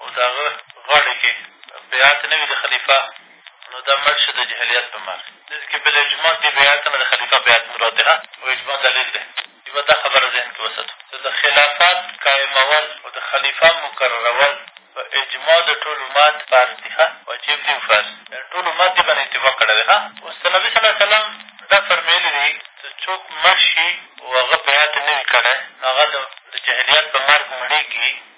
او د هغه غاړې کښې بيعت نه وي د خليفه نو دا مړ شو د جهليت په مال داسې کښې بل اجماع دې بيعت نه د خليفه بيعت مرادها او اجماع دليل دی دې به دا خبره ذهن کښې وساتو چې د خلافت قائمول او د خليفه مقررول په اجماع د ټول امت فرض دي ښه واجب دي او فرض يعني ټول امت دې باندې اتفاق کړی دی ښه اوس د نبي صلی الله علیه وسلم دا فرمایلي دي چې څوک مړ شي او هغه بيعت نه وي کړی نو هغه د جهليت په مرګ مړېږي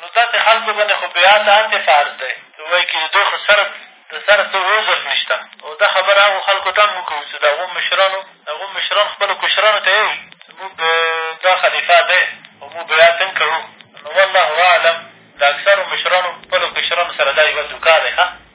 نو داسې خلکو باندې خو بیعت هسې فرض دی چې ووایي چې د دوی خو سر د سر څه عذر نه شته او دا خبره هغو خلکو ته هم موږ کوو چې د هغو مشرانو د هغو مشران خپلو کشرانو ته یې وایي چې موږ دا خلیفه دی او موږ بیعت هم کوو نو والله اعلم د اکثرو مشرانو خپلو کشرانو سره دا یوه دوکه دی ښه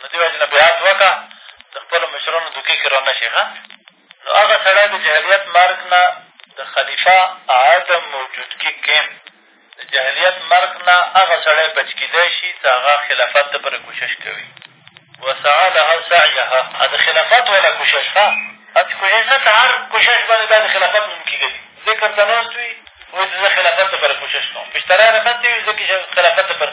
نو دې وجې نه بیعت وکړه د خپلو مشرانو دوکې کښې رانه شې ښه نو هغه سړی د جهلیت مرګ نه د خلیفه عدم موجودګي کېم د جهلیت مرګ نه هغه سړی بچ کېدای شي چې هغه خلافت دپاره کوشش کوي وسعه لها سعیها د خلافت والا کوشش ښه هسې کوشش نه ته هر کوشش باندې دا د خلافت نوم کېږي ذکر ته ناست وي وایي چې زه خلافت دپاره کوشش کوم بشترا رقت دی وي ځکه خلافت دپاره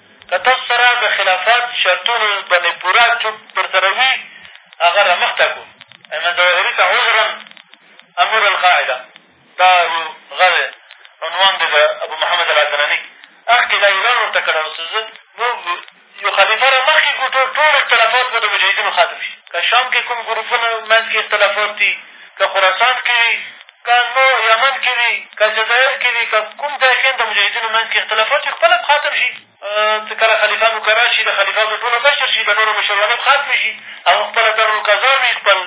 که تاسو سره د خلافت شرطونو باندې پوره چوپ در سره وي هغه را مخته کړو ایمن جواهري ته عذرا امیر القاعده دا یو غږ عنوان دی د ابو محمد العدناني مخکې دا اعلان ورته کړی او څه زه موږ یو خلیفه را مخکې کړو ټول ټول اختلافات به د مجاهدینو ختم شي که شام کښې کوم ګروپونه منځ کښې اختلافات دي که خراسان کښې وي که نو یمن کښې وي که جزایر کښې وي که کوم ځای کښې هم د مجاهدینو منځ کښې اختلافات وي خپله هم ختم شي څه کله خلیفه مقرر شي د خلیفاتو ټوله مشر شي د نورو مشرانې هم ختمې شي هغه خپله دارالقضا وي خپل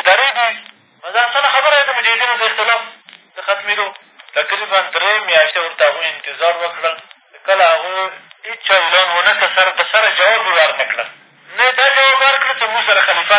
ادارې دي نو دا اسانه خبره ده د مجاهدینو د اختلاف د ختمېدو تقریبا درې میاشتې ورته هغوی انتظار وکړل کله هغوی هېچا اعلان ونه کړ سر د سره جواب یې ورنه کړل نه یې دا جواب ورکړ چې موږ سره خلیفه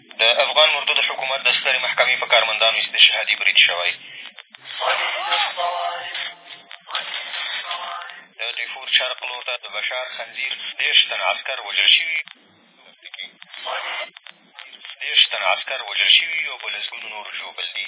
د افغان مردود حکومت د سترې محکمې په کارمندانو استشهادي برید شوی د ډیفور شرق لور ته د بشار خنځیر دېرش تنه عسکر وژل شوي دېرش تنه عسکر وژل شوي او په لسګونو نور ژوبل دي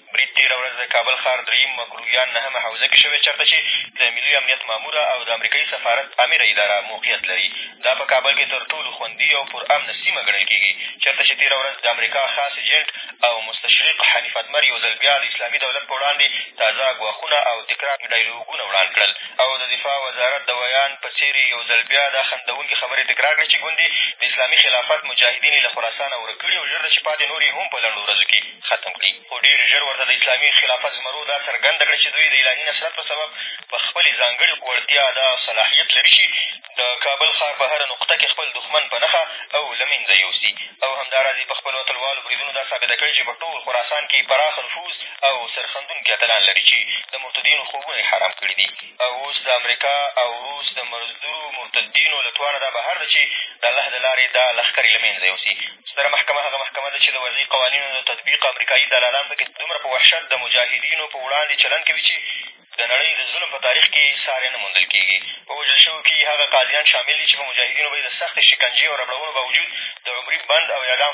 برید تېره ورځ د کابل ښار درېیم مکروریان نهمه حوزه کې شوی چېرته چې د ملي امنیت ماموره او د امریکايي سفارت امره اداره موقعیت لري. دا په کابل کې تر ټولو خوندي او پر امنه سیمه ګڼل کېږي چېرته چې تېره ورځ د امریکا خاص اېجنټ او مستشرق حنیف اتمر یو ځل بیا د اسلامي دولت په وړاندې تازه ګواښونه او تکرار ډایلوګونه وړاند کړل او د دفاع وزارت د ویاند په څېر یې یو ځل بیا دا خندوونکې خبرې تکرار کړې چې ګوندې د اسلامي خلافت مجاهدین یې له خراسانه ورک کړي او ژر ده چې پاتې نور یې هم په لنډو ورځو کې ختم کړي خو ډېر ژر ورته د اسلامي خلافت زمرو دا څرګنده کړه چې دوی د الهي نصرت په سبب په خپلې ځانګړې وړتیا دا صلاحیت لري چې د کابل ښار په هره نقطه کې خپل دښمن په نښه او له منځه یوسي او همداراز یې په خپلو اتلوالو بریدونو دا ثابته کړې چې په ټول خراسان کې پراخ نفوذ او سرښندونکي اتلان لري چې د مرتدینو خوبونه یې حرام کړي دي او اوس د امریکا او روس د مزدورو مرتدینو له توانه دا بهر ده چې د الله د لارې دا لښکرې له مېنځه یوسي. ستره محکمه هغه محکمه ده چې د وضعي قوانینو د تطبیق امریکایي دلالان په کې دومره په وحشت د مجاهدینو په وړاندې چلند کوي چې د نړۍ د ظلم په تاریخ کې ساری نه موندل کېږي. په وژل شوو کې هغه قاضیان شامل دي چې په مجاهدینو به یې د سختې شکنجې او ربړولو باوجود د عمري بند او اعدام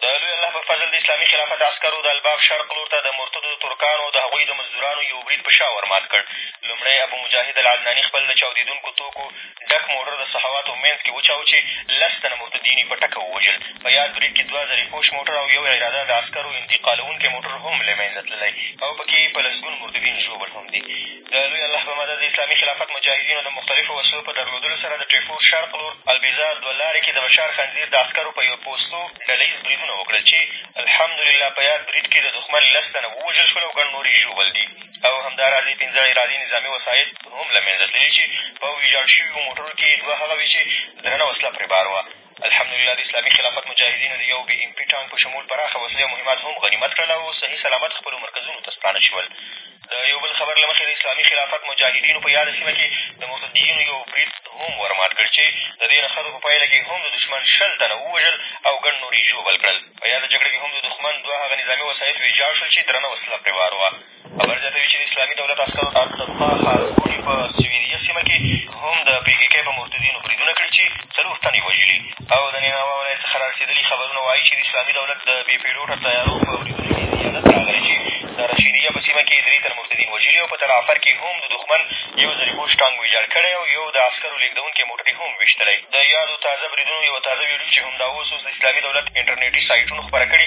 د لوی الله په فضل د اسلامي خلافت عسکرو د الباب شرق لور ته د مرتدو د ترکانو او د هغوی د مزدورانو یو برید په شا ورمات کړ. لومړی ابو مجاهد العدناني خپل له چاودېدونکو توکو ډک موټر د صحواتو منځ کې وچاوه چې لس تنه مرتدین یې په ټکه ووژل. په یاد برید کې دوه زرې پوش موټر او یو عراده د عسکرو انتقالوونکی موټر هم له منځه تللی او په کې یې په لسګونو مرتدین ژوبل هم دي. د لوی الله په مدد د اسلامي خلافت مجاهدینو د مختلفو وسلو په درلودلو سره د ټیفور شرق لور البیزار دوه لارې کې د بشار خنزیر د عسکرو په یوه پوستو ډله ییز بریدونه وکړل چې الحمدلله په یاد برید کې د دښمن لس تنه ووژل شول او ګڼ نور یې ژوبل دي او همداراز یې پېنځه عراضي نظامي وسایط هم له منځه تللي چې په ویجاړ شویو موټرو کې یې دوه هغه وې چې درنه وسله پرې بار وه الحمدلله د اسلامي خلافت مجاهدینو د یو بې ایم پي ټانک په شمول پراخه وسلې او مهمات هم غنیمت کړل او صحیح سلامت خپلو مرکزونو ته ستانه شول د یو بل خبر له مخې د اسلامي خلافت مجاهدینو په یاده سیمه کښې د مرتدینو یو برید هم ورمات کړ چې د دې نښتو په پایله کښې هم د دښمن شل تنه ووژل او ګڼ نور یې ژوبل کړل په یاده جګړه کښې هم د دښمن دوه هغه نظامي وسایط ویجاړ شول چې درنه وسله پرې وار وه خبر زیاتوي چې د اسلامي دولت عسکرو د التطبا ښارګوټي په سویریه سیمه کې هم د پي کې کې په مرتدینو بریدونه کړي چې څلور تنه یې وژلي او د نینوا ولایت څخه را رسېدلي خبرونه وایي چې د اسلامي دولت د بې پیلوټه طیارو په بریدونو کې زیادت راغلی چې د رشیدیه په سیمه کې درې تنه مرتدین وژلي او په تلعفر کې هم د دښمن یو ځلیبوش ټانګ ویجاړ کړی او یو د عسکرو لېږدونکی موټر یې هم ویشتلی د یادو تازه بریدونو یوه تازه ویډیو چې همدا اوس اوس د اسلامي دولت انټرنېټي سایټونو خپره کړې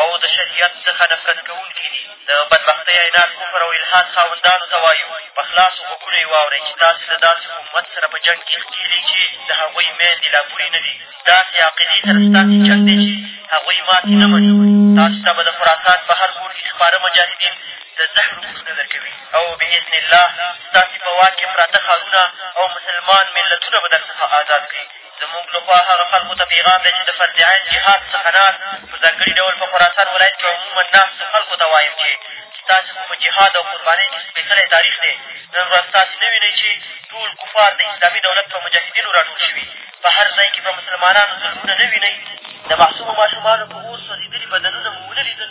او د شریعت څخه نفرت کوونکي دي د بدبختۍ عناد کفر او الحاد خاوندانو ته وایو په خلاصو غوږونو یې واورئ چې تاسې له داسې امت سره په جنګ کې ښکېلئ چې د هغوی میندې لا پورې نه دي داسې عقیدې سره ستاسې جنګ دی چې هغوی ماتې نه مني تاسو ته به د خراسان په هر ګوټ کې خپاره مجاهدین د زهرو بوسونه در کوي او بإذن الله ستاسې په واک کې پراته ښارونه او مسلمان ملتونه به در څخه ازاد کړي زموږ له خوا هغه خلکو ته پېغام دی چې د فرض عین جهاد څخه ناست، په ځانګړي ډول په خراسان ولایت کې عموماً ناستو خلکو ته وایم چې ستاسې خو په جهاد او قربانۍ کې سپېڅلی تاریخ دی، نن ورځ تاسې نه وینئ چې ټول کفار د اسلامي دولت په مجاهدینو را ټول شوي، په هر ځای کې په مسلمانانو ظلمونه نه وینئ، د معصومو ماشومانو په اور سوځېدلي بدنونه مو ونه لیدل،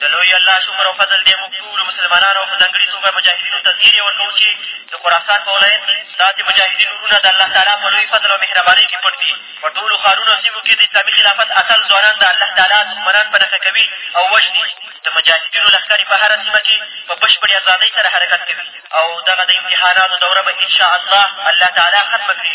د لوی الله شکر او فضل دی موږ ټولو مسلمانانو او په ځانګړي توګه مجاهدینو ته زیر یې ورکوو چې د خراسان په ولایت کښې داسې مجاهدي نورونه د الله تعالی په لوی فضل او مهربانۍ کښې پټ دي په ټولو ښارونو او سیمو کښې د اسلامي خلافت اتل ځوانان د الله تعالی دښمنان په نښه کوي او وژني د مجاهدینو لښکرې په هره سیمه کښې په بشپړې ازادۍ سره حرکت کوي او دغه د امتحاناتو دوره به انشاءالله الله تعالی ختمه کړي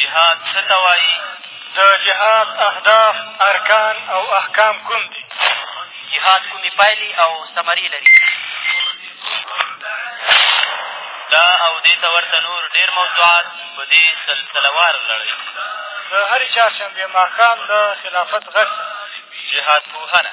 جهاد څه ته وایي؟ د جهاد اهداف، ارکان او احکام کوم دي؟ جهاد کومې پایلې او ثمرې لري؟ دا او دې ته ورته نور ډېر موضوعات په دې سلسلهوار لړۍ د هرې چهارشنبې ماښام د خلافت غږ سره جهاد پوهنه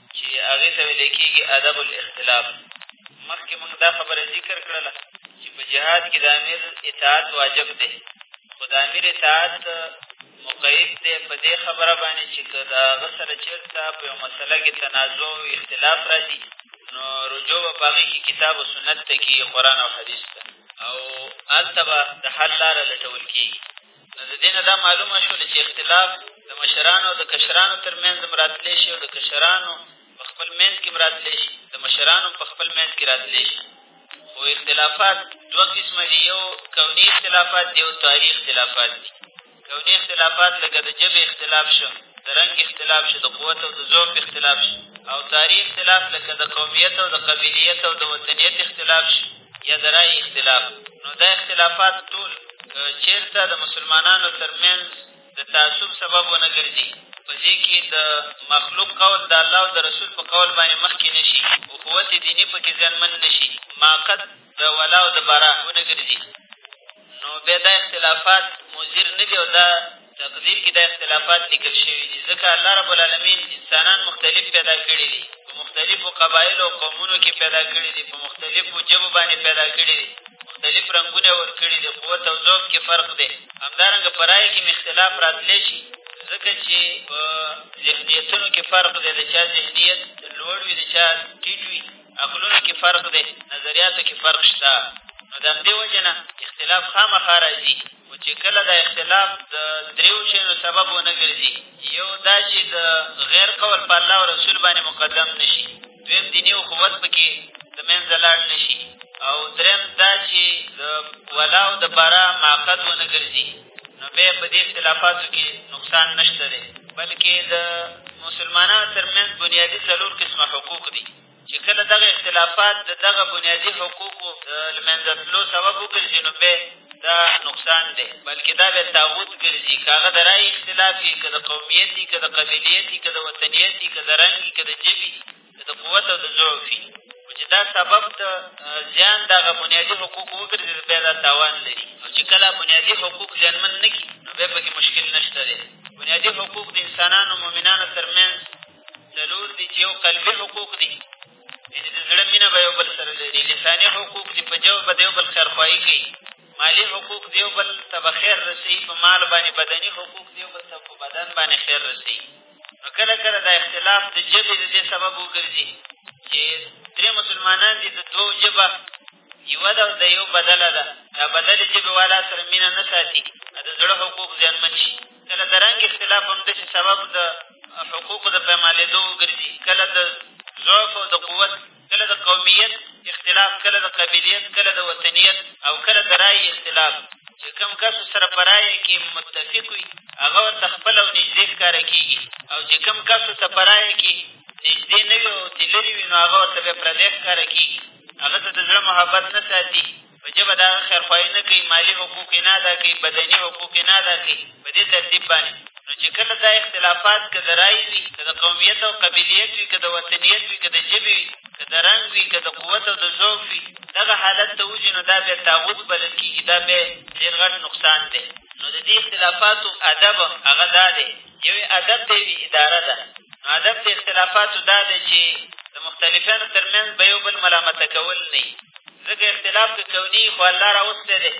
چې هغې ته ویلی کېږي ادب الاختلاف مخکې مونږ دا خبره ذکر کړله چې په جهاد کې د امیر اطاعت واجب دی خو د امیر اطاعت مقید دی په دې خبره باندې چې که د هغه سره چېرته په یو مسله کې تنازع او اختلاف را ځي نو رجوع به په هغې کې کتاب و سنت ته کېږي قرآن او حدیث ته او هلته به د حل لاره لټول کېږي نو د دې نه دا معلومه شوله چې اختلاف د مشرانو او د کشرانو تر منځ هم راتلی شي او د کشرانو په خپل منځ کښې هم راتلی شي د مشرانو په خپل منځ کښې راتلی شي خو اختلافات دوه قسمه دي یو کوني اختلافات دي یو تعري اختلافات دي کوني اختلافات لکه د ژبې اختلاف شو د رنګ اختلاف شو د قوت او د ذوق اختلاف شو او تعري اختلاف لکه د قومیت او د قبیلیت او د وطنیت اختلاف شو یا د رای اختلاف نو دا اختلافات ټول که چېرته د مسلمانانو تر منځ د تعصب سبب ونه ګرځي په دې کې د مخلوق قول د الله او د رسول په قول باندې مخکې نه شي اخوت دیني پکې زیانمن نه شي ماقد د ولا او د برا ونه ګرځي نو بیا دا اختلافات مضر نه دي او دا تقدیر کې دا اختلافات لیکل شوي دي ځکه الله رب العالمین انسانان مختلف پیدا کړي دي په مختلفو قبایلو او قومونو کې پیدا کړي دي په مختلفو ژبو باندې پیدا کړي دي مختلف رنګونه یې ورکړي دي قوت او ذوب کې فرق دی همدارنګه په رایې کې هم اختلاف راتلی شي ځکه چې په ذهنیتونو کې فرق دی د چا ذهنیت لوړ وي د چا ټیټ وي عقلونو کې فرق دی نظریاتو کې فرق شته نو د همدې وجې نه اختلاف خامخا را ځي خو چې کله دا اختلاف د درېو شیانو سبب ونه ګرځي یو دا چې د غیر قول په الله او رسول باندې مقدم نه شي دویم دیني اخوت پکې د منځه لاړ نه شي او درېیم دا چې د ولا او د برا معقد ونه ګرځي نو بیا په دې اختلافاتو کې نقصان نه شته دی بلکې د مسلمانانو تر منځ بنیادي څلور قسمه حقوق دي چې کله دغه اختلافات د دغه بنیادي حقوقو د له منځه تلو سبب وګرځي نو بیا دا نقصان دی بلکې دا بیا تاغوت ګرځي که هغه د رایې اختلاف وي که د قومیت وي که د قبیلیت وي که د وطنیت وي که د رنګ وي که د ژبې د قوت او د ضعفي خو چې دا سبب د زیان د هغه بنیادي حقوق وګرځي بیا دا تاوان لري او چې کله بنیادي حقوق زیانمن نه کړي نو بیا پکې مشکل نه شته دی بنیادي حقوق د انسانانو مؤمنانو تر منځ څلور دي چې یو قلبي حقوق دي یعنې د زړه مینه به یو بل سره لري لساني حقوق دي په جو به د یو بل خیرخواهي کوي مالي حقوق د یو بل ته به خیر رسوي په مال باندې بدني حقوق د یو بل ته په بدن باندې خیر رسوي نو کله کله دا اختلاف د ژبې د دې سبب وګرځي چې درې مسلمانان دي د دوو ژبه یوه ده او د یو بدله ده دا بدلې ژبې والا سره مینه نه ساتي د زړه حقوق زیانمن شي کله د رنګ اختلاف همداسې سبب د حقوقو د پیمالېدو وګرځي کله د ضعف او د قوت کله د قومیت اختلاف کله د قبیلیت کله د وطنیت او کله د رایې اختلاف چې کوم کس سره په رایه کې متفق وي هغه ورته خپل او نږدې ښکاره کېږي او چې کوم کس ته په رایه کې نږدې نه وي او ترې لرې وي نو هغه ورته بیا پردی ښکاره کېږي هغه ته د زړه محبت نه ساتي په ژبه د هغه خیرخواهي نه کوي، مالي حقوق یې نه ادا کوي، بدني حقوق یې نه ادا کوي، په دې ترتیب باندې نو چې کله دا اختلافات که د رایې وي، که د قومیت او قبیلیت وي، که د وطنیت وي، که د ژبې وي، که د رنګ وي، که د قوت او د ذوق وي، دغه حالت ته وځي نو دا بیا طاغوت بلل کېږي، دا بیا ډېر غټ نقصان دی. نو د دې اختلافاتو ادب هغه دا دی. یوې ادب ته یوې اداره ده نو ادب د اختلافاتو دا دی چې د مختلفانو تر منځ به یو بل ملامته کول نه وي ځکه اختلاف که کوني خو الله را وستی دی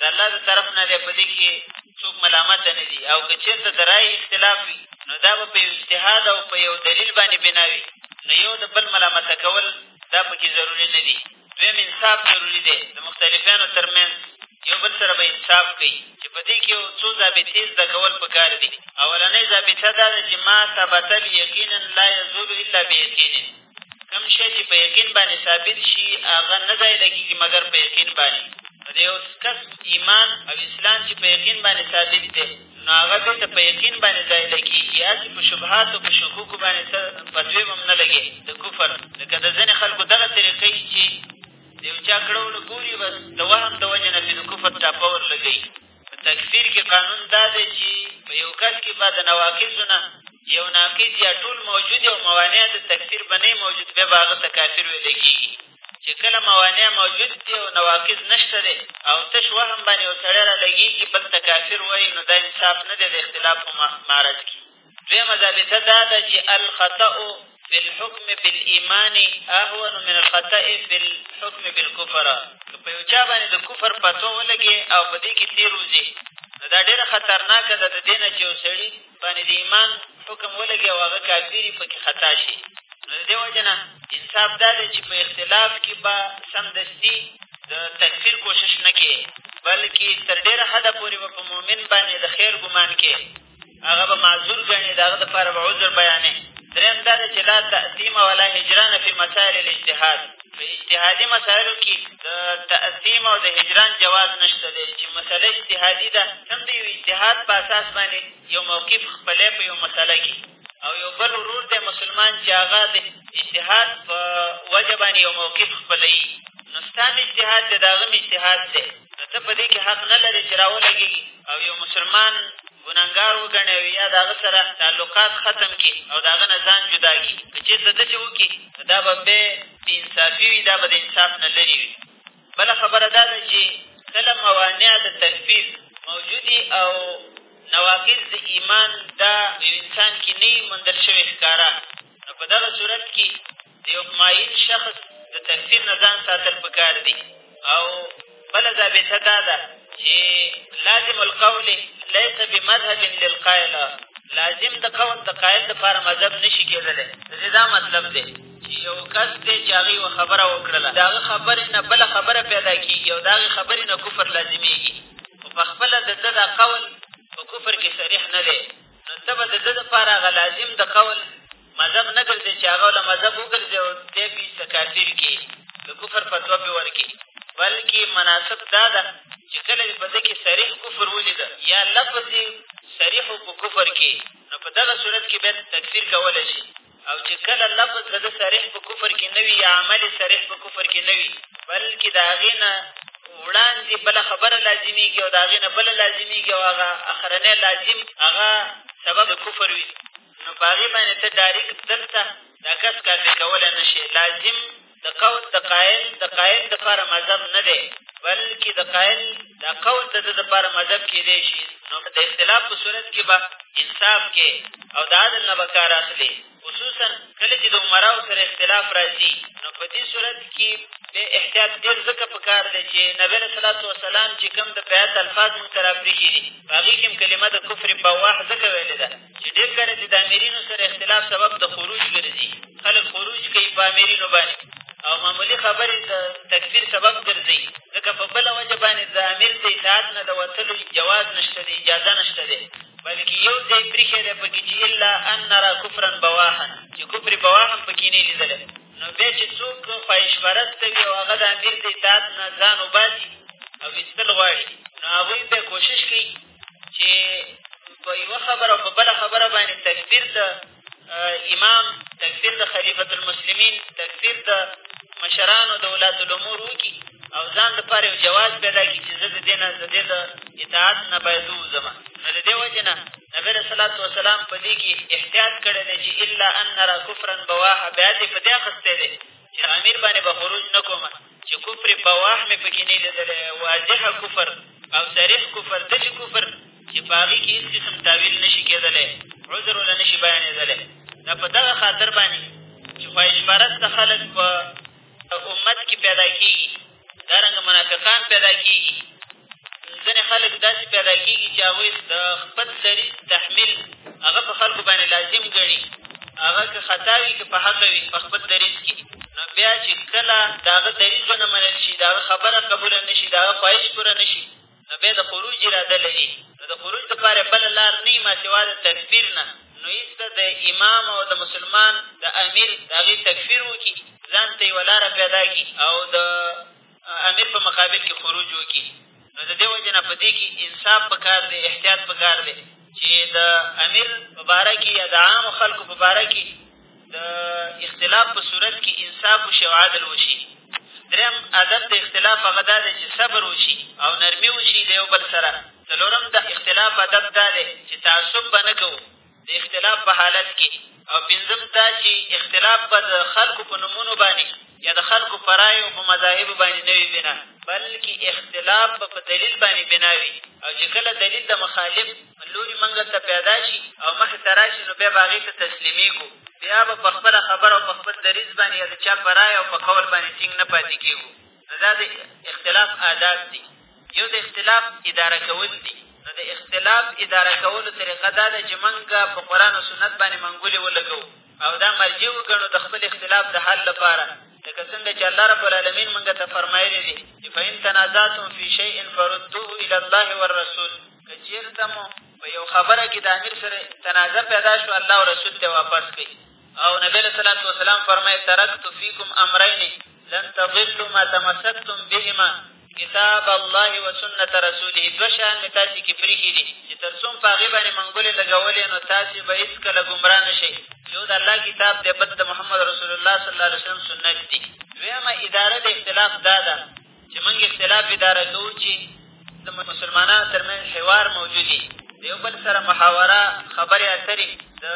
د الله د طرف نه دی په دې کښې څوک ملامته نه دي او که چېرته د رایې اختلاف وي نو دا به په یو اجتهاد او په یو دلیل باندې بنا وي نو یو د بل ملامته کول دا پکې ضروري نه دي دویم انصاف ضروري دی د مختلفیانو تر منځ یو بل سره به انصاف کوي چې په دې کې یو څو ضابطې زده کول په کار دي اولنۍ ضابطه دا ده چې ما ثبت یقینا لا یزول الا بیقین کوم شی چې په یقین باندې ثابت شي هغه نه ځایله کېږي مګر په یقین باندې د یو کس ایمان او اسلام چې په یقین باندې ثابت دی نو هغه دې ته په یقین باندې ځای لګېږي، هسې په شبهاتو په شکوکو باندې ته په دویم هم نه لګې د کفر، لکه د ځینې خلکو دغه طریقه وي چې د یو چا کړه وړه ګوري بس د وهم د وجې نه پرې د کفر ټاپه ور لګوي په تکفیر کې قانون دا دی چې په یو کس کې به د نواقصو نه یو ناقص یا ټول موجود او موانع د تکفیر به نه موجود بیا به هغه ته کافر ویلی کېږي چې کله موانع موجود دي او نواقض نشته دی او تش وهم باندې یو سړی را لګېږي بل ته کافر وایي نو دا انصاف نه دی د اختلاف په معرض کښې دویمه ضابطه دا ده چې الخطأ في الحكم بالإيمان أهون من الخطأ في الحكم بالكفر که په یو چا باندې د کفر پتو ولګې او په دې کښې تېر وځې نو دا ډېره خطرناکه ده د دې نه چې یو سړي باندې د ایمان حکم ولګي او هغه کافر یې پکې خطا شي نو د دې وجه نه انصاف دا دی چې په اختلاف کې به سمدستي د تکفیر کوشش نه کې بلکې تر ډېره حده پورې به په مؤمن باندې د خیر ګمان کې هغه به معذور ګڼي د هغه دپاره به عذر بیانې درېیم دا دی چې لا تأثیم ولا هجران فی مسائل الاجتهاد په اجتهادي مسایلو کې د تقسیم او د هجران جواز نه شته دی چې مسله اجتهادي ده کوم د یو اجتهاد په اساس باندې یو موقف خپلی په یو مسله کې او یو بل ورور دی مسلمان چې هغه د اجتهاد په وجه باندې یو موقف خپلوي نو ستا هم اجتهاد دی د هغه هم اجتهاد دی نو ته په دې کښې حق نه لرې چې را ولګېږي او یو مسلمان ګنهګار وګڼې او یا د هغه سره تعلقات ختم کړي او د هغه نه ځان جدا کړي که چېرته داسې وکړي نو دا به بې بې انصافي وي دا به د انصاف نه لرې وي بله خبره دا ده چې کله موانع د تکفیر موجودي او نواقض د ایمان دا یو انسان کې نه وي موندل شوې ښکاره نو په دغه صورت کې د یو مایل شخص د تکفیر نه ځان ساتل په کار دي او بله ضابطه دا ده چې لازم القول لیس بمذهب للقائل لازم د قول د قائل دپاره مذهب نه شي کېدلی د دې دا مطلب دی چې یو کس دی چې هغه یوه خبره وکړله د هغه خبرې نه بله خبره پیدا کېږي او د هغې خبرې نه کفر لازمېږي خو په خپله د ده دا قول په کفر کې صریح نه دی نو ته به د ده دپاره هغه لازم د قول مذهب نه ګرځي چې هغه له مذهب وګرځي او دی پې ته کافر کړي د کفر فتوا پې ورکړي بلکې مناسب دا ده چې کله دې په ده کې صریح کفر ولیده یا لفظ یې صریح په کفر کې نو په دغه صورت کې باید تکفیر کولی شي او چې کله لفظ د ده صریح په کفر کې نه وي یا عمل یې صریح په کفر کې نه وي بلکې د هغې نه وړاندې بله خبره لازمېږي او د هغې نه بله لازمېږي او هغه اخرنی لازم هغه سبب کفر وي نو په هغې باندې ته ډایرېک دلته دا کس کافي کولی نه شي لازم د قول د قایل د قایل دپاره مذهب نه دی بلکې د قایل دا قول د ده دپاره مذهب کېدای شي نو د اختلاف په صورت کې به انصاف کې او د عدل نه به کار اخلي خصوصا کله چې د عمراو سره اختلاف راځي نو په دې صورت کې د احتیاط ډېر ځکه په کار دی چې نبي علیه صلات وسلام چې کوم د بیعت الفاظ مونږ ته راپرېښي دي په هغې کښې هم کلمه د کفر بواح ځکه ویلې ده چې ډېر کله چې د امیرینو سره اختلاف سبب د خروج ګرځي خلک خروج کوي په امیرینو باندې او معمولي خبرې د تکفیر سبب ګرځي ځکه په بله وجه باندې د امیر د اطاعت نه د وتلو جواز نشته دی اجازه نشته دی بلکې یو ځای پرېښی دی پکې چې الا ان نرا کفرا بواحا چې کفر بواحا پکې نه لیدلی نو بیا چې څوک خواهش پرسته وي او هغه د امیر د اطاعت نه ځان وباسي او ویستل غواړي نو هغوی بیا کوشش کوي چې په یوه خبره او په بله خبره باندې تکبیر د امام تکفیر د خلیفة المسلمین تکفیر د مشرانو د ولات الامور وکړي او ځان لپاره یو جواز پیدا کړي چې زه د دې نه د دې د اطاعت نه باید ووځم نو د دې وجې نه نبی علیه صلات وسلام په دې کښې احتیاط کړی دی چې الا ان نرا کفرا بواحه بیا دې په دې اخیستی دی چې امیر باندې به خروج نه کوم چې کفر بواح مې پکې نه لیدلی واضحه کفر او صریح کفر داسې کفر چې په هغې کښې هېڅ قسم تاویل نه شي کېدلی عذر له نه شي بیانېدلی دا په دغه خاطر باندې چې خواهش پرسته خلک په امت کې پیدا کېږي دارنګه منافقان پیدا کېږي ځینې خلک داسې پیدا کېږي چې هغوی د خپل سري تحمیل هغه په خلکو باندې لازم ګڼي هغه که خطا وي که په حقه وي په خپل دریځ کښې نو بیا چې کله د هغه دریځ ونه منل شي د هغه خبره قبوله نه شي د هغه خواهش پوره نه شي نو بیا د خروج اراده لري نو د خروج دپاره بله لار نه وي ما سوا د تکفیر نه نو هېڅکه د امام او د مسلمان د امیر د هغې تکفیر وکړي ځان ته یوه لاره پیدا کړي او د امیر په مقابل کې خروج وکړي نو د دې وجې نه په دې کې انصاف په کار دی احتیاط په کار دی چې د امیر په باره کې یا د عامو خلکو په باره کې د اختلاف په صورت کې انصاف وشي او عدل وشي درېیم ادب د اختلاف هغه دا دی چې صبر وشي او نرمي وشي د یو بل سره څلورم د اختلاف ادب دا دی چې تعصب به نه کوو د اختلاف په حالت کې او پېنځم دا چې اختلاف به د خلکو په نومونو باندې یا د خلکو په رایو او په مذاهبو باندې نه وي بنا بلکې اختلاف به په دلیل باندې بنا وي او چې کله دلیل د مخالف لوري منګه ته پیدا شي او مخې ته را شي نو بیا به هغې ته تسلیمېږو بیا به په خپله خبره او په خپل دریځ باندې یا د چا په رایه او په قول باندې ټینګ نه پاتې کېږو نو دا د اختلاف آداب دي یو د اختلاف اداره کول دي نو د اختلاف اداره کولو طریقه دا ده چې موږ په قرآن او سنت باندې منګولې ولګوو او دا مرجع وګڼو د خپل اختلاف د حل لپاره لکه څنګه چې الله رب العالمین موږ ته فرمایلی دی چې فإن تنازعتم فی شیء فردوه الی الله والرسول که چېرته مو په یو خبره کې د امیر سره تنازع پیدا شو الله او رسول ته واپس کړئ او نبی علیه الصلاة والسلام فرمایي ترکت فیکم امرین لن تضلوا ما تمسکتم بهما کتاب الله و سنت رسوله دوه شیان مې تاسې کې پرېښي دي چې تر څو په هغې باندې منګولې لګولې نو تاسې به هېڅکله ګمراه نه شئ یو د الله کتاب دی بل د محمد رسول الله صلی الله علیه وسلم سنت دي دویمه اداره د اختلاف دا ده چې موږ اختلاف اداره کوو چې د مسلمانانو تر منځ حوار موجود وي د یو بل سره محاوره خبرې اترې د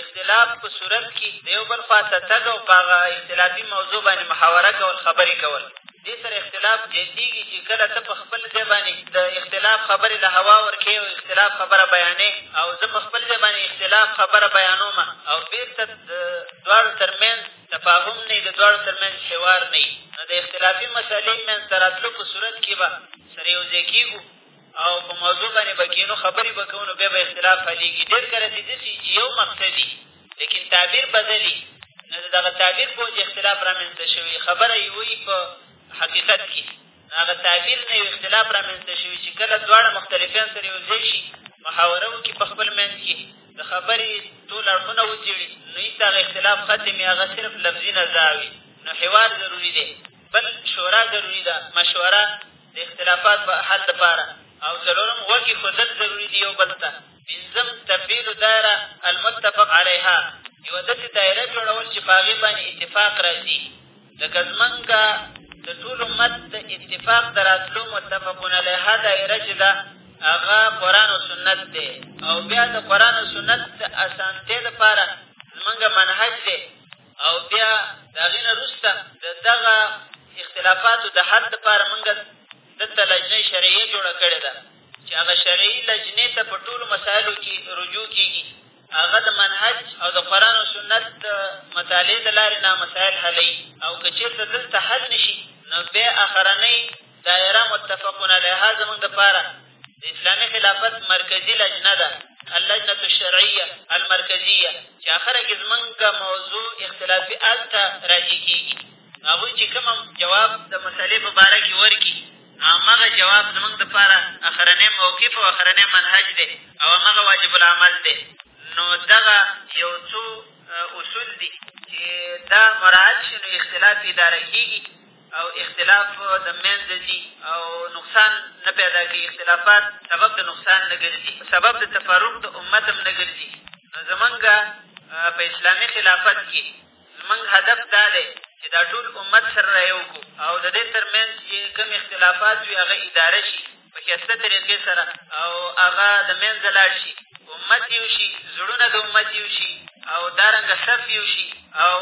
اختلاف په صورت کې د یو بل خوا ته تګ او په هغه اختلافي موضوع باندې محاوره کول خبرې کول دې سره اختلاف زیاتېږي چې کله ته په خپل ځای باندې د اختلاف خبرې له هوا ورکوې او اختلاف خبره بیانې او زه په خپل ځای باندې اختلاف خبره بیانوم او بېرته د دواړو تر منځ تفاهم نه وي، د دواړو تر منځ حوار نه وي، نو د اختلافي مسئلې منځ ته راتلو په صورت کې به سره یو ځای کېږو او په موضوع باندې به کېنو، خبرې به کوو، نو بیا به اختلاف حلېږي. ډېر کله دې داسې وي چې یو مقصد وي، لیکن تعبیر بدل وي، نو د دغه تعبیر په وجه اختلاف رامنځته شوی وي، خبره یوه وي په حقیقت کې. هغه تعبیر نه یو اختلاف رامنځته شوي چې کله دواړه مختلفیان سره یو ځای شي محاوره وکړي په خپل منځ کې د خبرې ټول اړخونه وڅېړي نو هېڅ هغه اختلاف ختم وي هغه صرف لفظي نزا وي نو حوار ضروري دی بل شورا ضروري ده مشوره د اختلافات په حل لپاره او څلورم غوږ اېښودل ضروري دي یو بل ته پنځم، تفعیل الدایره المتفق علیها، یوه داسې دایره جوړول چې په هغې باندې اتفاق راځي، لکه زمونږه د ټول امت د اتفاق د راتلو متفق علیها دایره چې ده هغه قرآن او سنت دی او بیا د قرآن او سنت د اسانتیا لپاره زمونږ منهج دی او بیا د هغې نه وروسته د دغه اختلافاتو د حل لپاره مونږ دلته لجنه شرعیه جوړه کړې ده چې هغه شرعي لجنې ته په ټولو مسایلو کې رجوع کېږي هغه د منهج او د قرآن او سنت د مطالعې د لارې نه مسایل حلوي او که چېرته دلته حل نه شي نو بیا اخرنۍ دایره متفقون علیها زموږ دپاره د اسلامي خلافت مرکزي لجنه ده اللجنة الشرعیه المرکزیه چې اخره کې زموږ موضوع اختلافي الته راجع کېږي هغوی چې کوم جواب د مسئلې په باره کې ورکړي نو همغه جواب زموږ دپاره اخرنی موقف او اخرنی منهج دی او همغه واجب العمل دی نو دغه یو څو اصول دي چې دا مراعت شي نو اختلاف اداره کېږي او اختلاف د منځه ځي او نقصان نه پیدا کوي اختلافات سبب د نقصان نه ګرځي سبب د تفرق د امت هم نه ګرځي نو زمونږ په اسلامي خلافت کې زمونږ هدف دا دی چې دا ټول امت سره رایه وکړو او د دې تر منځ چې کوم اختلافات وي هغه اداره شي په ښایسته طریقې سره او هغه د منځه لاړ شي امت یو شي زړونه د امت یو شي او دارنګه صف یو شي او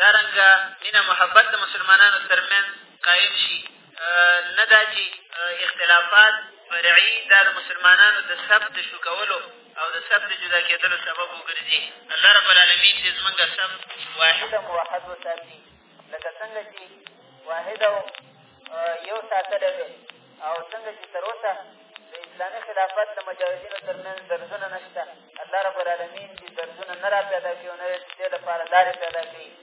دارنګه مینه محبت د مسلمانانو تر منځ قایم شي نه دا چې اختلافات فرعي دا د مسلمانانو د سب د شو کولو او د سب د جدا کېدلو سبب وګرځي الله رب العالمین چې زمونږ سب واحد او موحد وساتي لکه څنګه چې واحد او یو ساتلی دی او څنګه چې تر اوسه د اسلامي خلافت د مجاهدینو تر منځ درزونه نه شته الله رب العالمین دې درزونه نه را پیدا کړي او نه دې لپاره لارې پیدا کړي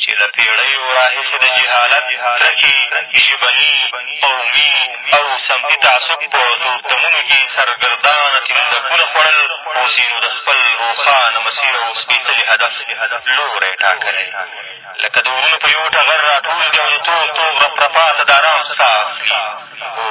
چې له پېړیو راهیسې د جهالت ترکې ژبني، قومي او سمتي تعصب په تورتمونو کې سرګردانه تیندکونه خوړل، اوس یې نو د خپل روښانه مسیر او سپېڅلي هدف لوری ټاکلی، لکه د ورونو په یو ټغر را ټول دي او د تور توغ رپرپا ته د ارام څاه اخلي. هو!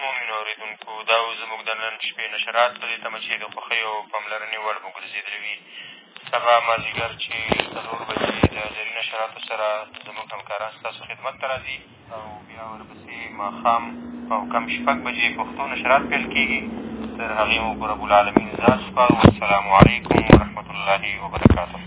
مومنو اورېدونکو دا و زموږ د نن شپې نشرات په دې تمه چې د خوښۍ او پاملرنې وړ مو ګرځېدلي وي سبا مازدیګر چې څلور بجې د جري نشراتو سره زموږ همکاران ستاسو خدمت ته راځي او بیا ورپسې ماښام او کم شپږ بجې پښتو نشرات پیل کېږي تر هغې مو په ربالعالمین ځان سپارو السلام علیکم ورحمت الله وبرکاته